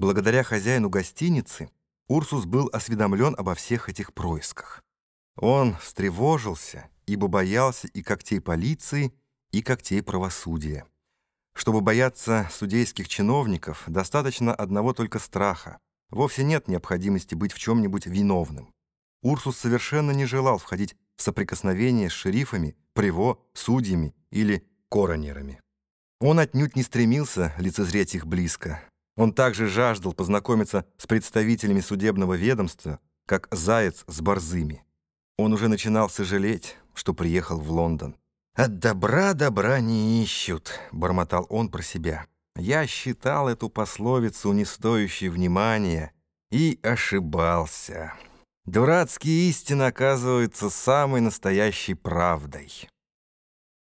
Благодаря хозяину гостиницы Урсус был осведомлен обо всех этих происках. Он встревожился, ибо боялся и когтей полиции, и когтей правосудия. Чтобы бояться судейских чиновников, достаточно одного только страха. Вовсе нет необходимости быть в чем-нибудь виновным. Урсус совершенно не желал входить в соприкосновение с шерифами, приво, судьями или коронерами. Он отнюдь не стремился лицезреть их близко. Он также жаждал познакомиться с представителями судебного ведомства, как заяц с борзыми. Он уже начинал сожалеть, что приехал в Лондон. «От добра добра не ищут», — бормотал он про себя. «Я считал эту пословицу не стоящей внимания и ошибался. Дурацкие истины оказываются самой настоящей правдой».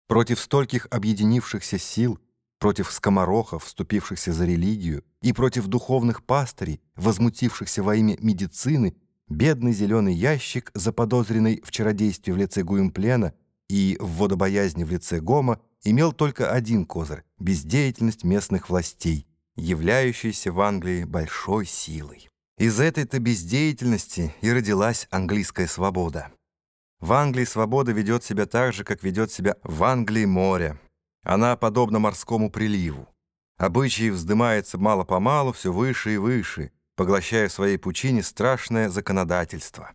Против стольких объединившихся сил — против скоморохов, вступившихся за религию, и против духовных пастырей, возмутившихся во имя медицины, бедный зеленый ящик, заподозренный в чародействе в лице Гуимплена и в водобоязни в лице Гома, имел только один козырь — бездеятельность местных властей, являющаяся в Англии большой силой. Из этой-то бездеятельности и родилась английская свобода. В Англии свобода ведет себя так же, как ведет себя в Англии море, она подобна морскому приливу. Обычай вздымается мало-помалу все выше и выше, поглощая в своей пучине страшное законодательство.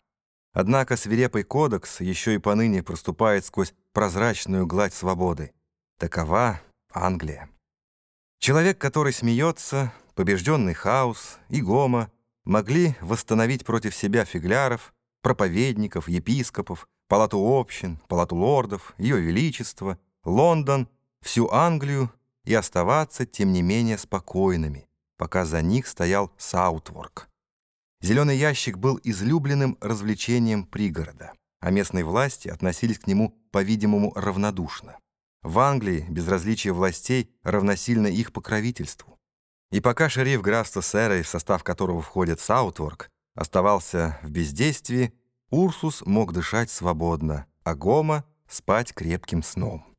Однако свирепый кодекс еще и поныне проступает сквозь прозрачную гладь свободы. Такова Англия. Человек, который смеется, побежденный хаос и гома, могли восстановить против себя фигляров, проповедников, епископов, палату общин, палату лордов, ее величество, Лондон — всю Англию и оставаться, тем не менее, спокойными, пока за них стоял Саутворк. Зеленый ящик был излюбленным развлечением пригорода, а местные власти относились к нему, по-видимому, равнодушно. В Англии безразличие властей равносильно их покровительству. И пока шериф графства Сэрой, в состав которого входит Саутворк, оставался в бездействии, Урсус мог дышать свободно, а Гома — спать крепким сном.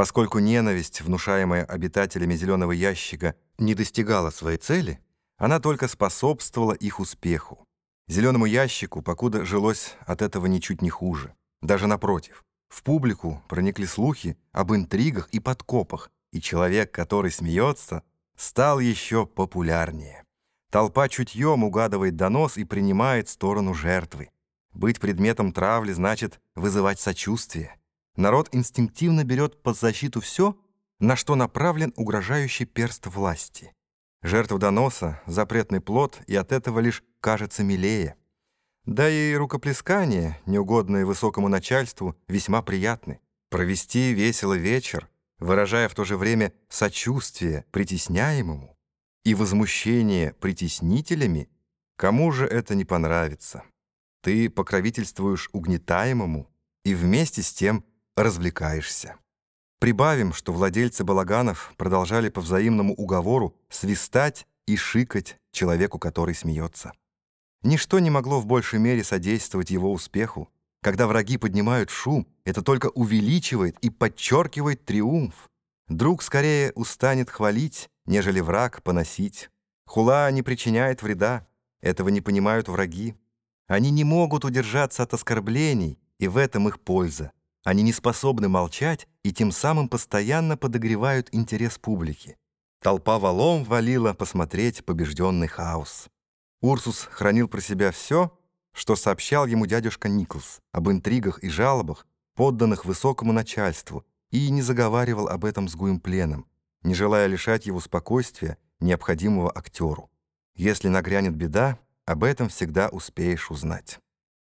Поскольку ненависть, внушаемая обитателями зеленого ящика, не достигала своей цели, она только способствовала их успеху. Зеленому ящику, покуда жилось от этого ничуть не хуже. Даже напротив, в публику проникли слухи об интригах и подкопах, и человек, который смеется, стал еще популярнее. Толпа чутьем угадывает донос и принимает сторону жертвы. Быть предметом травли значит вызывать сочувствие. Народ инстинктивно берет под защиту все, на что направлен угрожающий перст власти. Жертва доноса — запретный плод, и от этого лишь кажется милее. Да и рукоплескания, неугодные высокому начальству, весьма приятны. Провести весело вечер, выражая в то же время сочувствие притесняемому и возмущение притеснителями, кому же это не понравится? Ты покровительствуешь угнетаемому и вместе с тем развлекаешься. Прибавим, что владельцы балаганов продолжали по взаимному уговору свистать и шикать человеку, который смеется. Ничто не могло в большей мере содействовать его успеху. Когда враги поднимают шум, это только увеличивает и подчеркивает триумф. Друг скорее устанет хвалить, нежели враг поносить. Хула не причиняет вреда, этого не понимают враги. Они не могут удержаться от оскорблений, и в этом их польза. Они не способны молчать и тем самым постоянно подогревают интерес публики. Толпа валом валила посмотреть побежденный хаос. Урсус хранил про себя все, что сообщал ему дядюшка Николс об интригах и жалобах, подданных высокому начальству, и не заговаривал об этом с Гуимпленом, не желая лишать его спокойствия, необходимого актеру. Если нагрянет беда, об этом всегда успеешь узнать.